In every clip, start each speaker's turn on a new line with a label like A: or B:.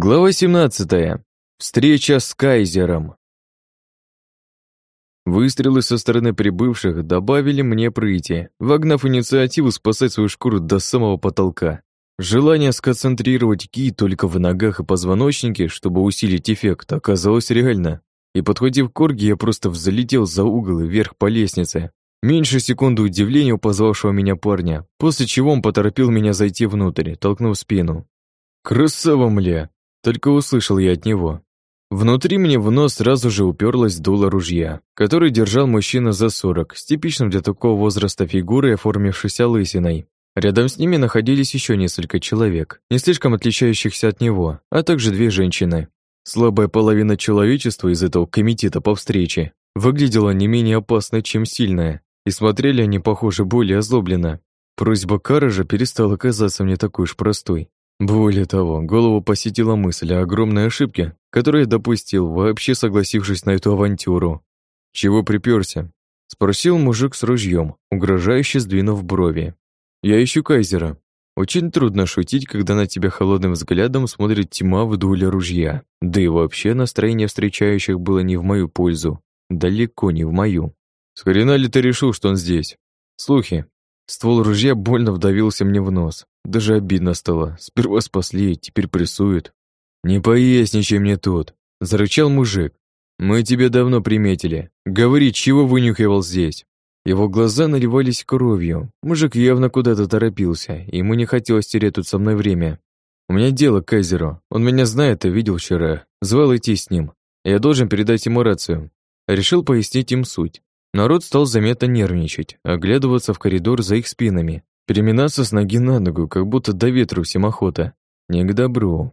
A: Глава 17. Встреча с Кайзером. Выстрелы со стороны прибывших добавили мне прыти, вогнав инициативу спасать свою шкуру до самого потолка. Желание сконцентрировать ки только в ногах и позвоночнике, чтобы усилить эффект, оказалось реально. И подхватив корги, я просто взлетел за угол и вверх по лестнице. Меньше секунды удивления у позвавшего меня парня, после чего он поторопил меня зайти внутрь, толкнув спину. «Красава, мля!» Только услышал я от него. Внутри мне в нос сразу же уперлось дуло ружья, который держал мужчина за сорок, с типичным для такого возраста фигурой, оформившейся лысиной. Рядом с ними находились еще несколько человек, не слишком отличающихся от него, а также две женщины. Слабая половина человечества из этого комитета по встрече выглядела не менее опасной, чем сильная, и смотрели они, похоже, более озлобленно. Просьба Каража перестала казаться мне такой уж простой. Более того, голову посетила мысль о огромной ошибке, которую я допустил, вообще согласившись на эту авантюру. «Чего приперся?» — спросил мужик с ружьем, угрожающе сдвинув брови. «Я ищу кайзера. Очень трудно шутить, когда на тебя холодным взглядом смотрит тьма в дуле ружья. Да и вообще настроение встречающих было не в мою пользу. Далеко не в мою. С хрена ли ты решил, что он здесь? Слухи. Ствол ружья больно вдавился мне в нос. Даже обидно стало. Сперва спасли, теперь прессуют. «Не поясничай мне тут», — зарычал мужик. «Мы тебя давно приметили. Говори, чего вынюхивал здесь?» Его глаза наливались кровью. Мужик явно куда-то торопился, и ему не хотелось терять тут со мной время. «У меня дело к Кайзеру. Он меня знает и видел вчера. Звал идти с ним. Я должен передать ему рацию». Решил пояснить им суть. Народ стал заметно нервничать, оглядываться в коридор за их спинами, переминаться с ноги на ногу, как будто до ветру всем охота. Не к добру.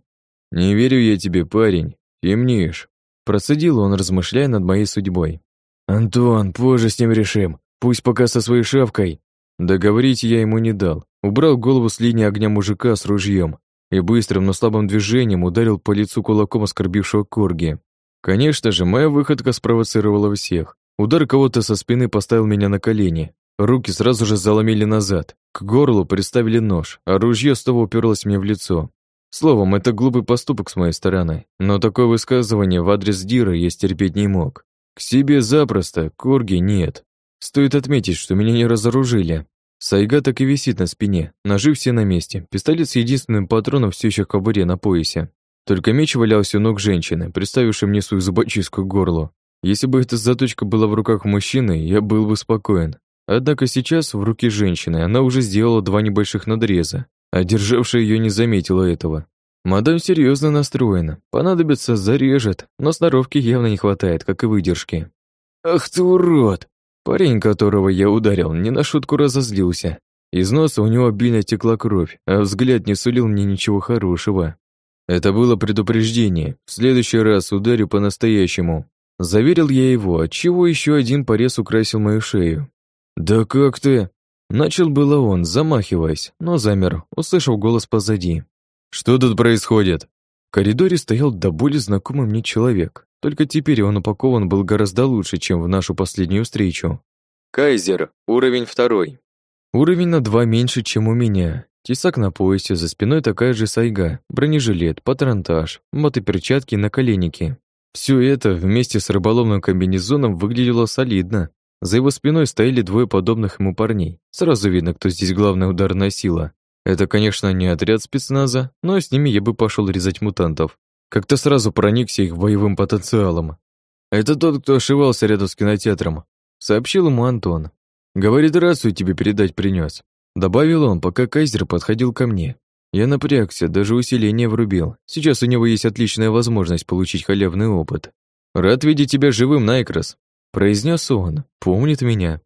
A: «Не верю я тебе, парень. Темнишь». Процедил он, размышляя над моей судьбой. «Антон, позже с ним решим. Пусть пока со своей шавкой». Договорить я ему не дал. Убрал голову с линии огня мужика с ружьем и быстрым, но слабым движением ударил по лицу кулаком оскорбившего Корги. Конечно же, моя выходка спровоцировала всех. Удар кого-то со спины поставил меня на колени. Руки сразу же заломили назад. К горлу приставили нож, а ружье снова уперлось мне в лицо. Словом, это глупый поступок с моей стороны, но такое высказывание в адрес Дира я стерпеть не мог. К себе запросто, Корги нет. Стоит отметить, что меня не разоружили. Сайга так и висит на спине, ножи все на месте, пистолет с единственным патроном все еще в кобуре на поясе. Только меч валялся у ног женщины, приставившей мне свою зубочистку к горлу. Если бы эта заточка была в руках мужчины, я был бы спокоен. Однако сейчас в руки женщины она уже сделала два небольших надреза, а державшая ее не заметила этого. Мадам серьезно настроена, понадобится зарежет, но сноровки явно не хватает, как и выдержки. «Ах ты урод!» Парень, которого я ударил, не на шутку разозлился. Из носа у него обильно текла кровь, а взгляд не сулил мне ничего хорошего. Это было предупреждение. В следующий раз ударю по-настоящему. Заверил я его, отчего еще один порез украсил мою шею. «Да как ты?» Начал было он, замахиваясь, но замер, услышав голос позади. «Что тут происходит?» В коридоре стоял до боли знакомый мне человек, только теперь он упакован был гораздо лучше, чем в нашу последнюю встречу. «Кайзер, уровень второй». Уровень на два меньше, чем у меня. Тесак на поясе, за спиной такая же сайга, бронежилет, патронтаж, мотоперчатки на коленнике. Все это вместе с рыболовным комбинезоном выглядело солидно. За его спиной стояли двое подобных ему парней. Сразу видно, кто здесь главная ударная сила. Это, конечно, не отряд спецназа, но с ними я бы пошел резать мутантов. Как-то сразу проникся их боевым потенциалом. Это тот, кто ошивался рядом с кинотеатром, сообщил ему Антон. Говорит, рацию тебе передать принес. Добавил он, пока Кайзер подходил ко мне. Я напрягся, даже усиление врубил. Сейчас у него есть отличная возможность получить халявный опыт. «Рад видеть тебя живым, Найкрос», — произнес он. «Помнит меня».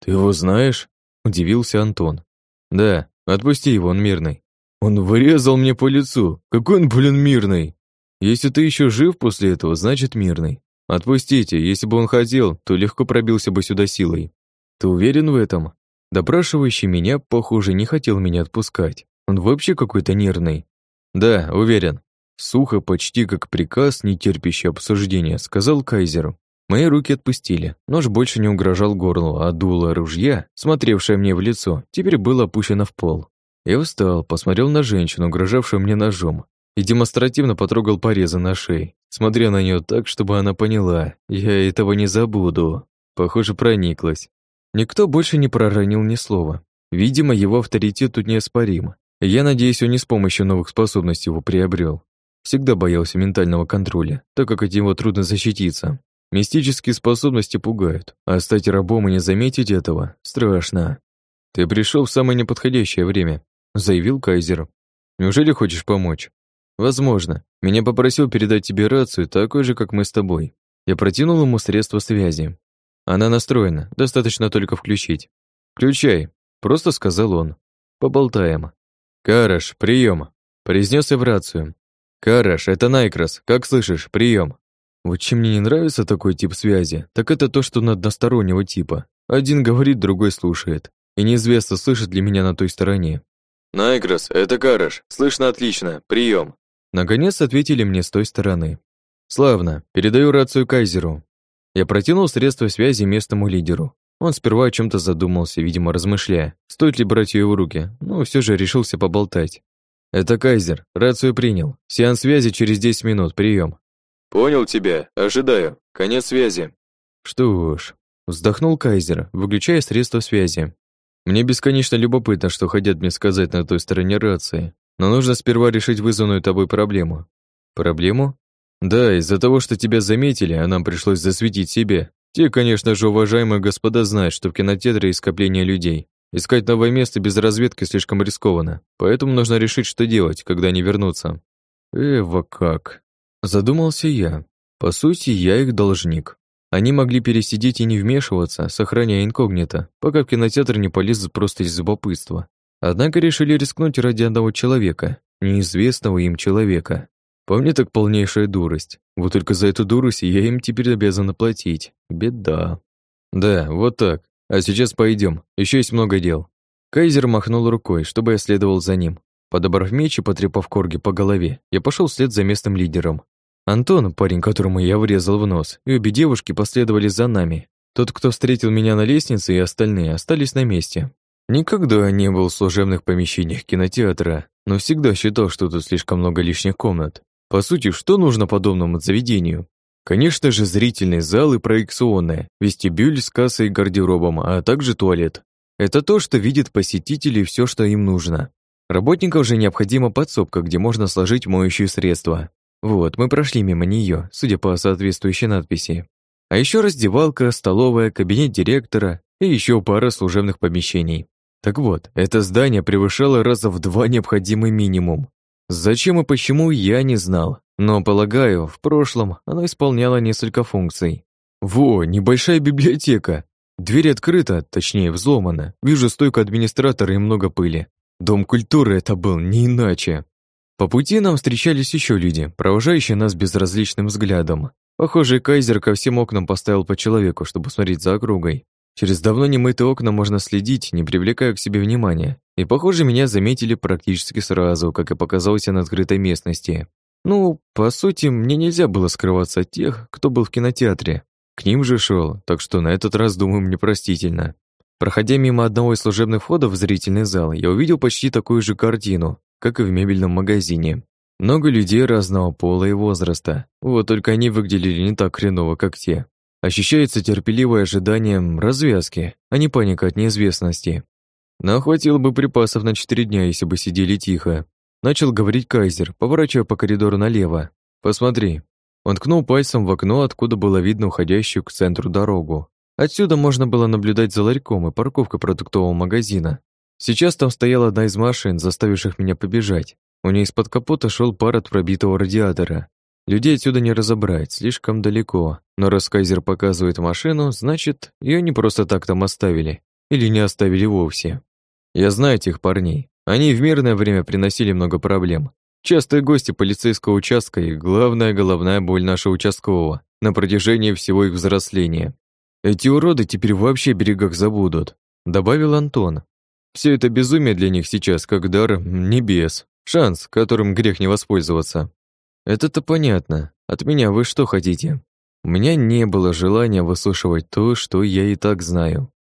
A: «Ты его знаешь?» — удивился Антон. «Да, отпусти его, он мирный». «Он вырезал мне по лицу. Какой он, блин, мирный?» «Если ты еще жив после этого, значит мирный. Отпустите, если бы он хотел, то легко пробился бы сюда силой». «Ты уверен в этом?» Допрашивающий меня, похоже, не хотел меня отпускать. Он вообще какой-то нервный. Да, уверен. Сухо, почти как приказ, не терпящий обсуждения, сказал Кайзеру. Мои руки отпустили. Нож больше не угрожал горлу, а дуло ружья, смотревшее мне в лицо, теперь было опущено в пол. Я встал, посмотрел на женщину, угрожавшую мне ножом, и демонстративно потрогал порезы на шее, смотря на нее так, чтобы она поняла, я этого не забуду. Похоже, прониклась. Никто больше не проронил ни слова. Видимо, его авторитет тут неоспорим. Я надеюсь, он не с помощью новых способностей его приобрел. Всегда боялся ментального контроля, так как от него трудно защититься. Мистические способности пугают, а стать рабом и не заметить этого страшно. «Ты пришел в самое неподходящее время», — заявил Кайзер. «Неужели хочешь помочь?» «Возможно. Меня попросил передать тебе рацию, такой же, как мы с тобой. Я протянул ему средство связи. Она настроена, достаточно только включить. «Включай», — просто сказал он. «Поболтаем». «Караш, прием», — произнес в рацию. «Караш, это Найкрас, как слышишь, прием». Вот чем мне не нравится такой тип связи, так это то, что он одностороннего типа. Один говорит, другой слушает. И неизвестно, слышит ли меня на той стороне. «Найгрос, это Караш. Слышно отлично. Прием. Наконец ответили мне с той стороны. «Славно. Передаю рацию Кайзеру». Я протянул средство связи местному лидеру. Он сперва о чем то задумался, видимо, размышляя, стоит ли брать ее в руки, но все же решился поболтать. «Это Кайзер. Рацию принял. Сеанс связи через 10 минут. Прием. «Понял тебя. Ожидаю. Конец связи». Что ж, вздохнул Кайзер, выключая средства связи. Мне бесконечно любопытно, что хотят мне сказать на той стороне рации, но нужно сперва решить вызванную тобой проблему. Проблему? Да, из-за того, что тебя заметили, а нам пришлось засветить себе. Те, конечно же, уважаемые господа знают, что в кинотеатре скопление людей. Искать новое место без разведки слишком рискованно, поэтому нужно решить, что делать, когда они вернутся. Эва как. Задумался я. По сути, я их должник. Они могли пересидеть и не вмешиваться, сохраняя инкогнито, пока в кинотеатр не полезут просто из любопытства. Однако решили рискнуть ради одного человека, неизвестного им человека. По мне так полнейшая дурость. Вот только за эту дурость я им теперь обязан платить. Беда. Да, вот так. А сейчас пойдем. Еще есть много дел. Кайзер махнул рукой, чтобы я следовал за ним. Подобрав меч и потрепав Корги по голове, я пошел вслед за местным лидером. Антон, парень, которому я врезал в нос, и обе девушки последовали за нами. Тот, кто встретил меня на лестнице, и остальные остались на месте. Никогда не был в служебных помещениях кинотеатра, но всегда считал, что тут слишком много лишних комнат. По сути, что нужно подобному заведению? Конечно же, зрительный зал и проекционная, вестибюль с кассой и гардеробом, а также туалет. Это то, что видит посетители все, что им нужно. Работникам же необходима подсобка, где можно сложить моющие средства. Вот, мы прошли мимо нее, судя по соответствующей надписи. А еще раздевалка, столовая, кабинет директора и еще пара служебных помещений. Так вот, это здание превышало раза в два необходимый минимум. Зачем и почему, я не знал, но, полагаю, в прошлом оно исполняло несколько функций. Во, небольшая библиотека. Дверь открыта, точнее, взломана. Вижу стойку администратора и много пыли. Дом культуры это был, не иначе. По пути нам встречались еще люди, провожающие нас безразличным взглядом. Похоже, Кайзер ко всем окнам поставил по человеку, чтобы смотреть за округой. Через давно немытые окна можно следить, не привлекая к себе внимания. И, похоже, меня заметили практически сразу, как и показалось на открытой местности. Ну, по сути, мне нельзя было скрываться от тех, кто был в кинотеатре. К ним же шел, так что на этот раз, думаю, мне простительно. Проходя мимо одного из служебных входов в зрительный зал, я увидел почти такую же картину, как и в мебельном магазине. Много людей разного пола и возраста, вот только они выглядели не так хреново, как те. Ощущается терпеливое ожидание развязки, а не паника от неизвестности. Но хватило бы припасов на четыре дня, если бы сидели тихо. Начал говорить Кайзер, поворачивая по коридору налево. «Посмотри». Он ткнул пальцем в окно, откуда было видно уходящую к центру дорогу. Отсюда можно было наблюдать за ларьком и парковкой продуктового магазина. Сейчас там стояла одна из машин, заставивших меня побежать. У нее из-под капота шел пар от пробитого радиатора. Людей отсюда не разобрать, слишком далеко. Но раз Кайзер показывает машину, значит, ее не просто так там оставили. Или не оставили вовсе. Я знаю этих парней. Они в мирное время приносили много проблем. Частые гости полицейского участка и главная головная боль нашего участкового на протяжении всего их взросления. Эти уроды теперь вообще берегах забудут, добавил Антон. Все это безумие для них сейчас как дар небес, шанс, которым грех не воспользоваться. Это-то понятно. От меня вы что хотите? У меня не было желания выслушивать то, что я и так знаю.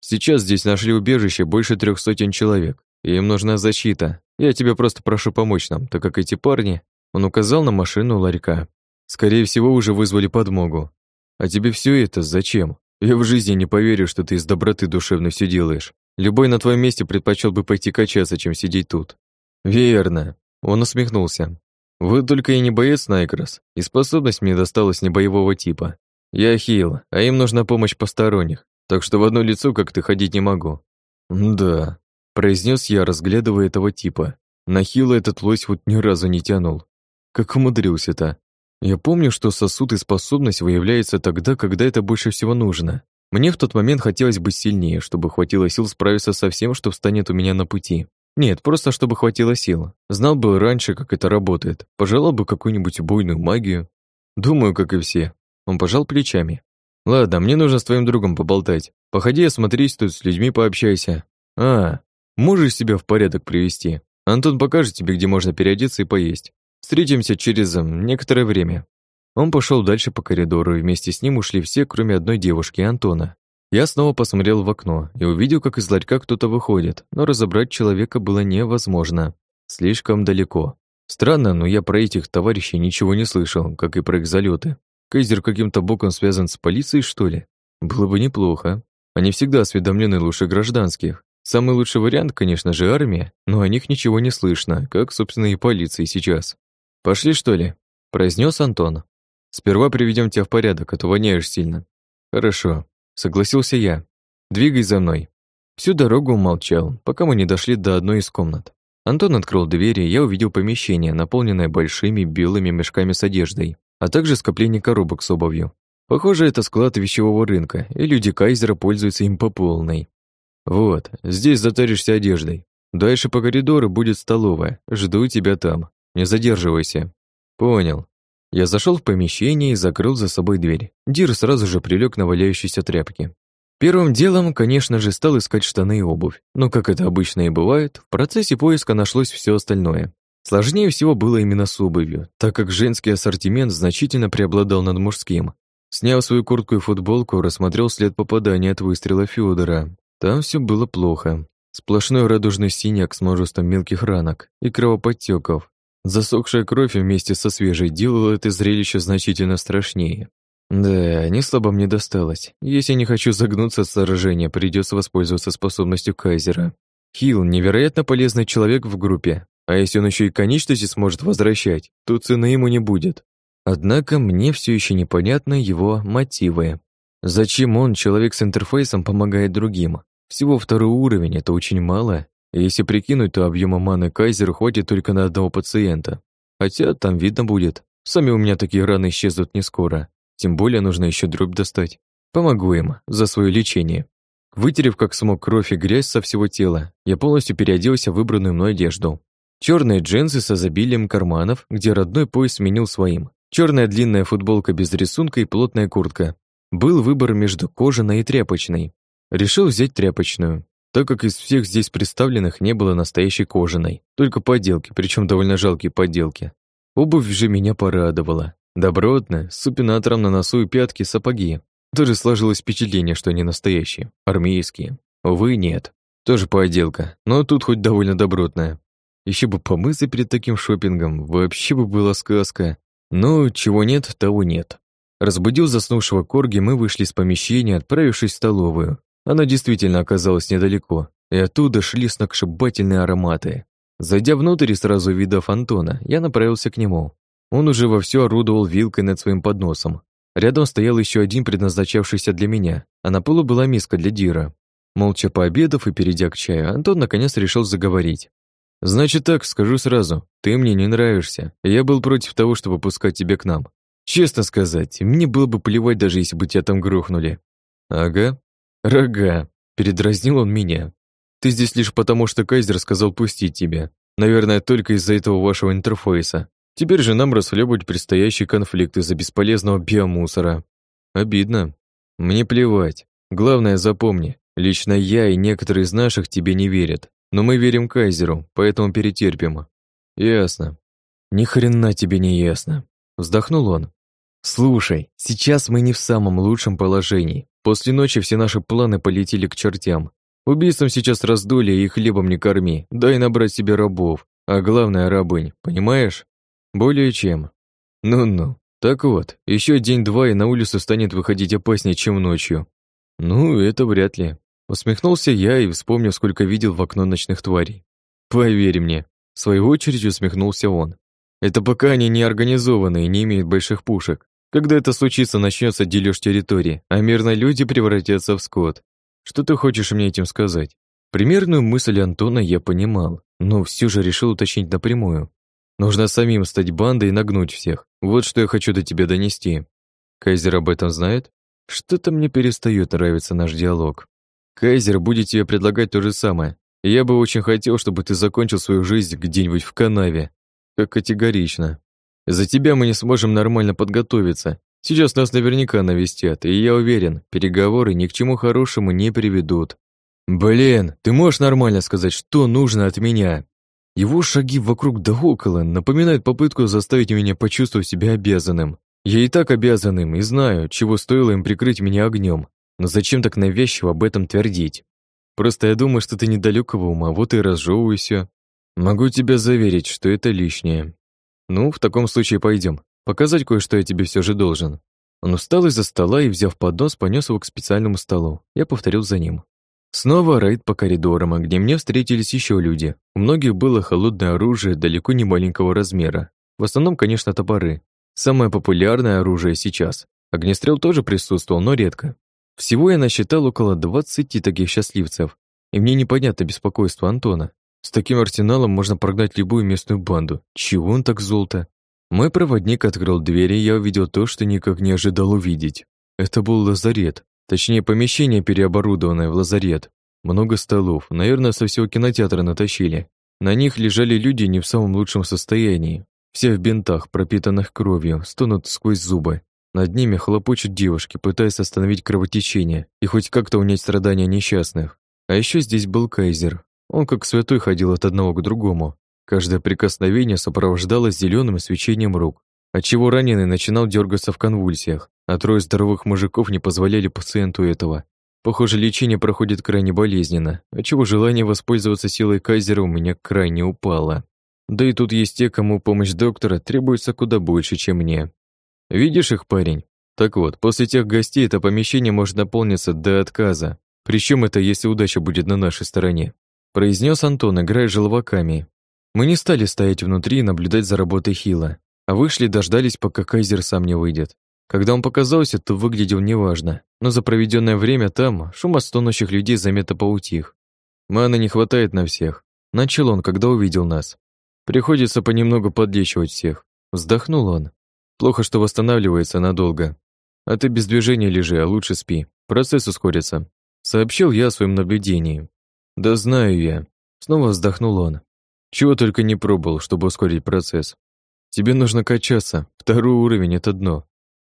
A: Сейчас здесь нашли убежище больше трех сотен человек, и им нужна защита. Я тебя просто прошу помочь нам, так как эти парни Он указал на машину ларька. Скорее всего, уже вызвали подмогу. А тебе все это зачем? Я в жизни не поверю, что ты из доброты душевно все делаешь. Любой на твоем месте предпочел бы пойти качаться, чем сидеть тут. Верно. Он усмехнулся. Вы только и не боец Найкрос, и способность мне досталась не боевого типа. Я хил, а им нужна помощь посторонних, так что в одно лицо как ты ходить не могу. Да, произнес я, разглядывая этого типа. На хила этот лось вот ни разу не тянул. Как умудрился-то? Я помню, что сосуд и способность выявляются тогда, когда это больше всего нужно. Мне в тот момент хотелось быть сильнее, чтобы хватило сил справиться со всем, что встанет у меня на пути. Нет, просто чтобы хватило сил. Знал бы раньше, как это работает. Пожелал бы какую-нибудь убойную магию. Думаю, как и все. Он пожал плечами. Ладно, мне нужно с твоим другом поболтать. Походи, осмотрись тут, с людьми пообщайся. А, можешь себя в порядок привести. Антон покажет тебе, где можно переодеться и поесть. Встретимся через некоторое время». Он пошел дальше по коридору, и вместе с ним ушли все, кроме одной девушки, Антона. Я снова посмотрел в окно и увидел, как из ларька кто-то выходит, но разобрать человека было невозможно. Слишком далеко. Странно, но я про этих товарищей ничего не слышал, как и про их залеты. Кейзер каким-то боком связан с полицией, что ли? Было бы неплохо. Они всегда осведомлены лучше гражданских. Самый лучший вариант, конечно же, армия, но о них ничего не слышно, как, собственно, и полиции сейчас. «Пошли, что ли?» – произнес Антон. «Сперва приведем тебя в порядок, а то воняешь сильно». «Хорошо», – согласился я. «Двигай за мной». Всю дорогу молчал, пока мы не дошли до одной из комнат. Антон открыл двери, и я увидел помещение, наполненное большими белыми мешками с одеждой, а также скопление коробок с обувью. Похоже, это склад вещевого рынка, и люди Кайзера пользуются им по полной. Вот, здесь затаришься одеждой. Дальше по коридору будет столовая. Жду тебя там. Не задерживайся. Понял. Я зашел в помещение и закрыл за собой дверь. Дир сразу же прилег на валяющиеся тряпки. Первым делом, конечно же, стал искать штаны и обувь. Но, как это обычно и бывает, в процессе поиска нашлось все остальное. Сложнее всего было именно с обувью, так как женский ассортимент значительно преобладал над мужским. Сняв свою куртку и футболку, рассмотрел след попадания от выстрела Федора. Там все было плохо. Сплошной радужный синяк с множеством мелких ранок и кровоподтеков, Засохшая кровь вместе со свежей делала это зрелище значительно страшнее. Да, не слабо мне досталось. Если не хочу загнуться от сражения, придется воспользоваться способностью Кайзера. Хилл — невероятно полезный человек в группе, а если он еще и конечности сможет возвращать, то цены ему не будет. Однако мне все еще непонятны его мотивы. Зачем он, человек с интерфейсом, помогает другим? Всего второй уровень — это очень мало, если прикинуть, то объема маны Кайзера хватит только на одного пациента. Хотя там видно будет. Сами у меня такие раны исчезнут не скоро. Тем более нужно еще дробь достать. Помогу им за свое лечение. Вытерев как смог кровь и грязь со всего тела, я полностью переоделся в выбранную мной одежду. Черные джинсы с изобилием карманов, где родной пояс сменил своим. Черная длинная футболка без рисунка и плотная куртка. Был выбор между кожаной и тряпочной. Решил взять тряпочную так как из всех здесь представленных не было настоящей кожаной, только подделки, причем довольно жалкие подделки. Обувь же меня порадовала. Добротная, с супинатором на носу и пятки, сапоги. Тоже сложилось впечатление, что они настоящие, армейские. Увы, нет. Тоже подделка, но тут хоть довольно добротная. Еще бы помыться перед таким шопингом, вообще бы была сказка. Но чего нет, того нет. Разбудил заснувшего Корги, мы вышли из помещения, отправившись в столовую. Она действительно оказалась недалеко, и оттуда шли сногсшибательные ароматы. Зайдя внутрь и сразу увидав Антона, я направился к нему. Он уже вовсю орудовал вилкой над своим подносом. Рядом стоял еще один, предназначавшийся для меня, а на полу была миска для Дира. Молча пообедав и перейдя к чаю, Антон наконец решил заговорить. «Значит так, скажу сразу, ты мне не нравишься, я был против того, чтобы пускать тебя к нам. Честно сказать, мне было бы плевать, даже если бы тебя там грохнули». «Ага, «Рога!» — передразнил он меня. «Ты здесь лишь потому, что Кайзер сказал пустить тебя. Наверное, только из-за этого вашего интерфейса. Теперь же нам расхлебывать предстоящий конфликт из-за бесполезного биомусора. Обидно. Мне плевать. Главное, запомни, лично я и некоторые из наших тебе не верят. Но мы верим Кайзеру, поэтому перетерпим. Ясно. Ни хрена тебе не ясно. Вздохнул он. Слушай, сейчас мы не в самом лучшем положении. После ночи все наши планы полетели к чертям. Убийством сейчас раздули и хлебом не корми, дай набрать себе рабов, а главное рабынь, понимаешь? Более чем. Ну-ну. Так вот, еще день-два, и на улицу станет выходить опаснее, чем ночью. Ну, это вряд ли. Усмехнулся я и вспомнил, сколько видел в окно ночных тварей. Поверь мне. В свою очередь усмехнулся он. Это пока они не организованы и не имеют больших пушек. Когда это случится, начнется дележ территории, а мирные люди превратятся в скот. Что ты хочешь мне этим сказать? Примерную мысль Антона я понимал, но все же решил уточнить напрямую. Нужно самим стать бандой и нагнуть всех. Вот что я хочу до тебя донести. Кайзер об этом знает? Что-то мне перестает нравиться наш диалог. Кайзер будет тебе предлагать то же самое. Я бы очень хотел, чтобы ты закончил свою жизнь где-нибудь в канаве, как категорично. За тебя мы не сможем нормально подготовиться. Сейчас нас наверняка навестят, и я уверен, переговоры ни к чему хорошему не приведут. Блин, ты можешь нормально сказать, что нужно от меня? Его шаги вокруг да около напоминают попытку заставить меня почувствовать себя обязанным. Я и так обязанным, и знаю, чего стоило им прикрыть меня огнем. Но зачем так навязчиво об этом твердить? Просто я думаю, что ты недалекого ума, вот и разжевывайся. Могу тебя заверить, что это лишнее. Ну, в таком случае пойдем. Показать кое-что я тебе все же должен. Он встал из-за стола и, взяв поднос, понес его к специальному столу. Я повторил за ним. Снова рейд по коридорам, где мне встретились еще люди. У многих было холодное оружие далеко не маленького размера. В основном, конечно, топоры. Самое популярное оружие сейчас. Огнестрел тоже присутствовал, но редко. Всего я насчитал около 20 таких счастливцев. И мне непонятно беспокойство Антона. С таким арсеналом можно прогнать любую местную банду. Чего он так золото? Мой проводник открыл дверь, и я увидел то, что никак не ожидал увидеть. Это был лазарет. Точнее, помещение, переоборудованное в лазарет. Много столов, наверное, со всего кинотеатра натащили. На них лежали люди не в самом лучшем состоянии. Все в бинтах, пропитанных кровью, стонут сквозь зубы. Над ними хлопочут девушки, пытаясь остановить кровотечение и хоть как-то унять страдания несчастных. А еще здесь был кайзер, он как святой ходил от одного к другому. Каждое прикосновение сопровождалось зеленым свечением рук, отчего раненый начинал дергаться в конвульсиях, а трое здоровых мужиков не позволяли пациенту этого. Похоже, лечение проходит крайне болезненно, отчего желание воспользоваться силой кайзера у меня крайне упало. Да и тут есть те, кому помощь доктора требуется куда больше, чем мне. Видишь их, парень? Так вот, после тех гостей это помещение может наполниться до отказа. Причем это если удача будет на нашей стороне произнес Антон, играя желваками. Мы не стали стоять внутри и наблюдать за работой Хила, а вышли и дождались, пока Кайзер сам не выйдет. Когда он показался, то выглядел неважно, но за проведенное время там шум от стонущих людей заметно поутих. Маны не хватает на всех. Начал он, когда увидел нас. Приходится понемногу подлечивать всех. Вздохнул он. Плохо, что восстанавливается надолго. А ты без движения лежи, а лучше спи. Процесс ускорится. Сообщил я о своем наблюдении. Да знаю я. Снова вздохнул он. Чего только не пробовал, чтобы ускорить процесс. Тебе нужно качаться. Второй уровень — это дно.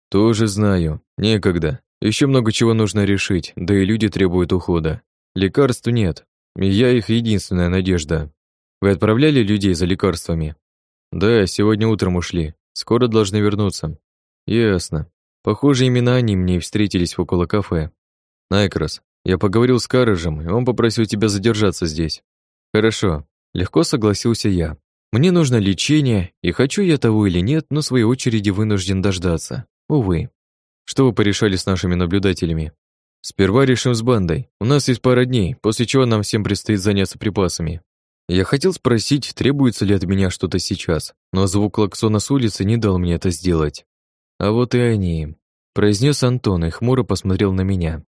A: Тоже знаю. Некогда. Еще много чего нужно решить, да и люди требуют ухода. Лекарств нет. Я их единственная надежда. Вы отправляли людей за лекарствами? Да, сегодня утром ушли. Скоро должны вернуться. Ясно. Похоже, именно они мне и встретились около кафе. Найкрос, я поговорил с Карыжем, и он попросил тебя задержаться здесь. Хорошо, легко согласился я. Мне нужно лечение, и хочу я того или нет, но в своей очереди вынужден дождаться. Увы. Что вы порешали с нашими наблюдателями? Сперва решим с бандой. У нас есть пара дней, после чего нам всем предстоит заняться припасами. Я хотел спросить, требуется ли от меня что-то сейчас, но звук клаксона с улицы не дал мне это сделать. А вот и они. Произнес Антон и хмуро посмотрел на меня.